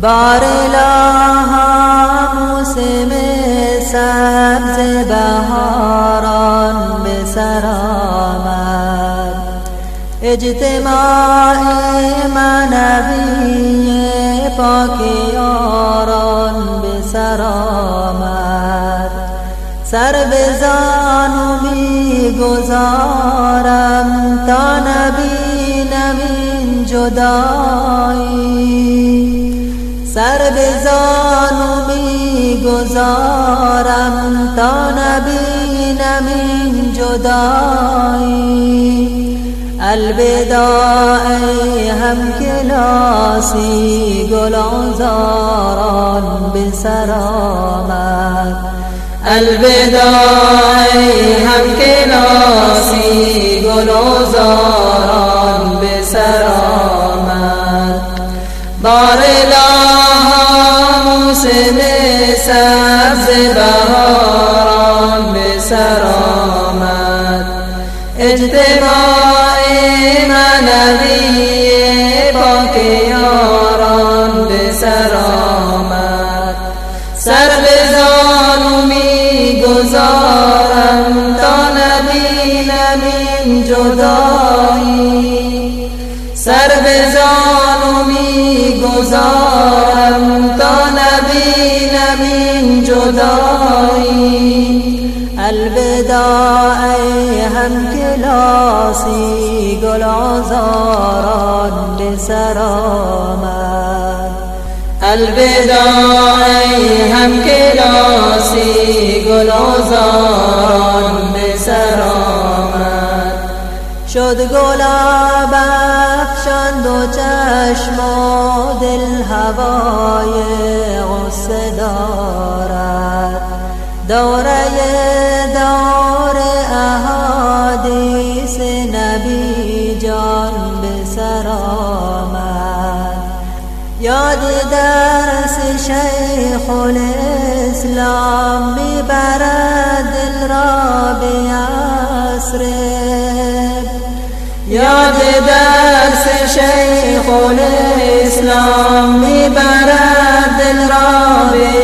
بارلا موسم سبز بهاران به سر آمد. اجتماع منوی پاک یاران به سر آمد. سر به زانو می گذارم تا نبینم این جدایی. سر به زانو می گذارم تا نبینم این جدایی. الوداع ای هم کلاسی گل آزاران به سر آمد. الوداع ای هم کلاسی گل آزاران موسم سبز بهاران به سر آمد. اجتماع منوی پاک یاران به سر آمد. سر به زانو می گذارم تا نبینم این جدایی. سر به زانو گذارم تا نبینم این جدایی. الوداع ای هم کلاسی گل آزاران به سر آمد. الوداع ای هم کلاسی گل آزاران به سر آمد. شد گلاب افشاند و چشم و دل هوای غصه دارد. دوره دور احادیث نبی جان به سر آمد. یاد درس شیخ الاسلام می‌برد دل را به یاد درس شیخ الاسلام می‌برد دل را به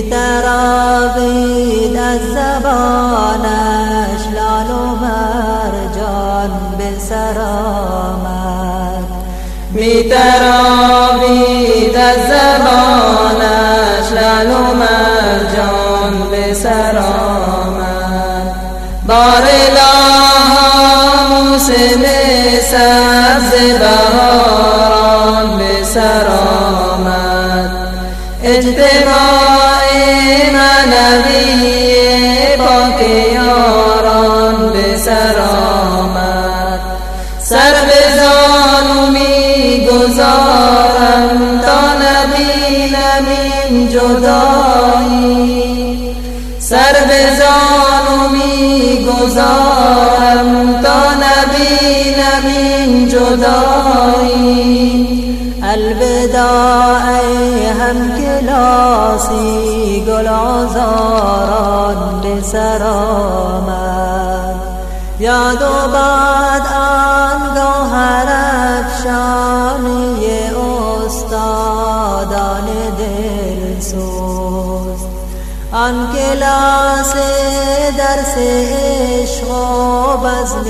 میتراوید از زبانش لال و مرجان به سر آمد. میتراوید از زبانش لال و مرجان به سر آمد. بار موسم سبز بهاران به سر آمد. اجتماع منوی پاک یاران به سر آمد. سر به زانو می گذارم تا نبینم این جدایی. سر به زانو می گذارم تا جدایی الوداع ای هم کلاسی گل آزاران به سر آمد. یاد و بعد آن گوهر افشانی استادان دل سوز. آن کلاس درس عشق و بزم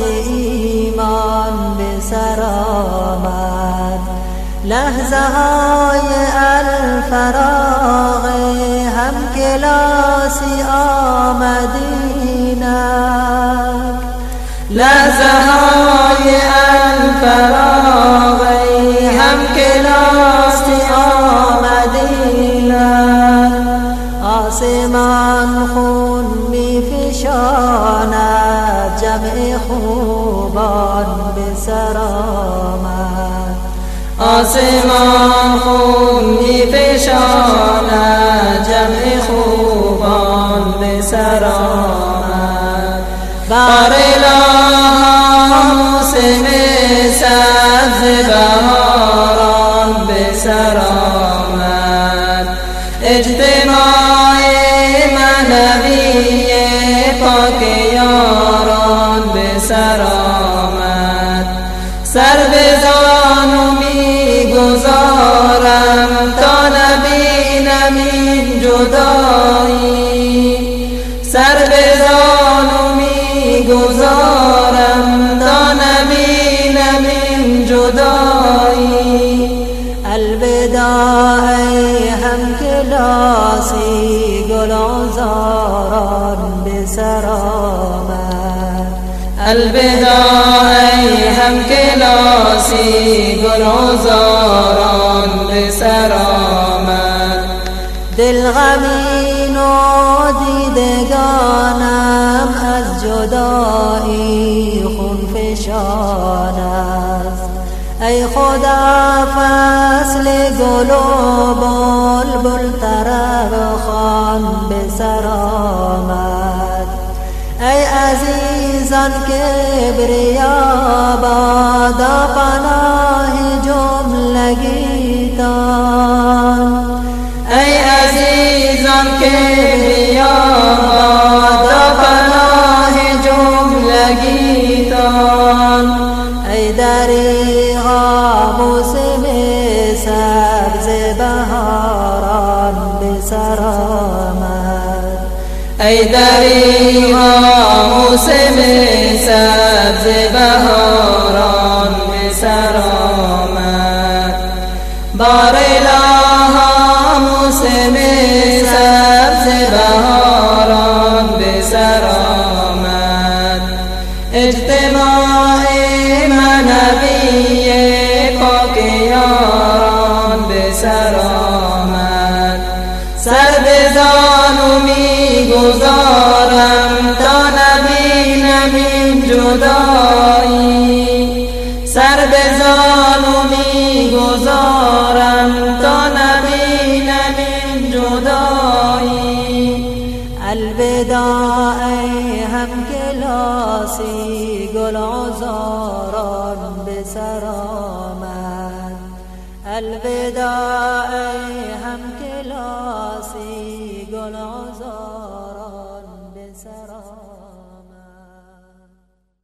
لحظه های الفراغ هم کلاسی آمدینم لحظه های الفراغ هم کلاسی آمدینم آسمان خون می فشاند جمع خوبان به سر آمد آسمان خون می فشاند جمع خوبان به سر آمد. بار موسم جدایی. سر به زانو می گذارم دانم اینم این جدایی. الودا ای هم کلاسی گل آزاران به سر آمد الودا ای هم کلاسی گل آزاران به سر آمد دل غمین و دیدگانم از جدایی خون فشان است. ای خدا فصل گل و بلبل طرب خان به سر آمد. ای عزیزان که بریا بادا پناه جملگیتان ای دریغا موسم سبز بهاران به سر آمد ای موسم سبز بهاران به سر آمد. اجتماع منبی پاک یاران به سر آمد. سر به زانو می گذارم تا نبینم این جدایی. سر به زانو می به سر آمد. الوداع هم کلاسی گل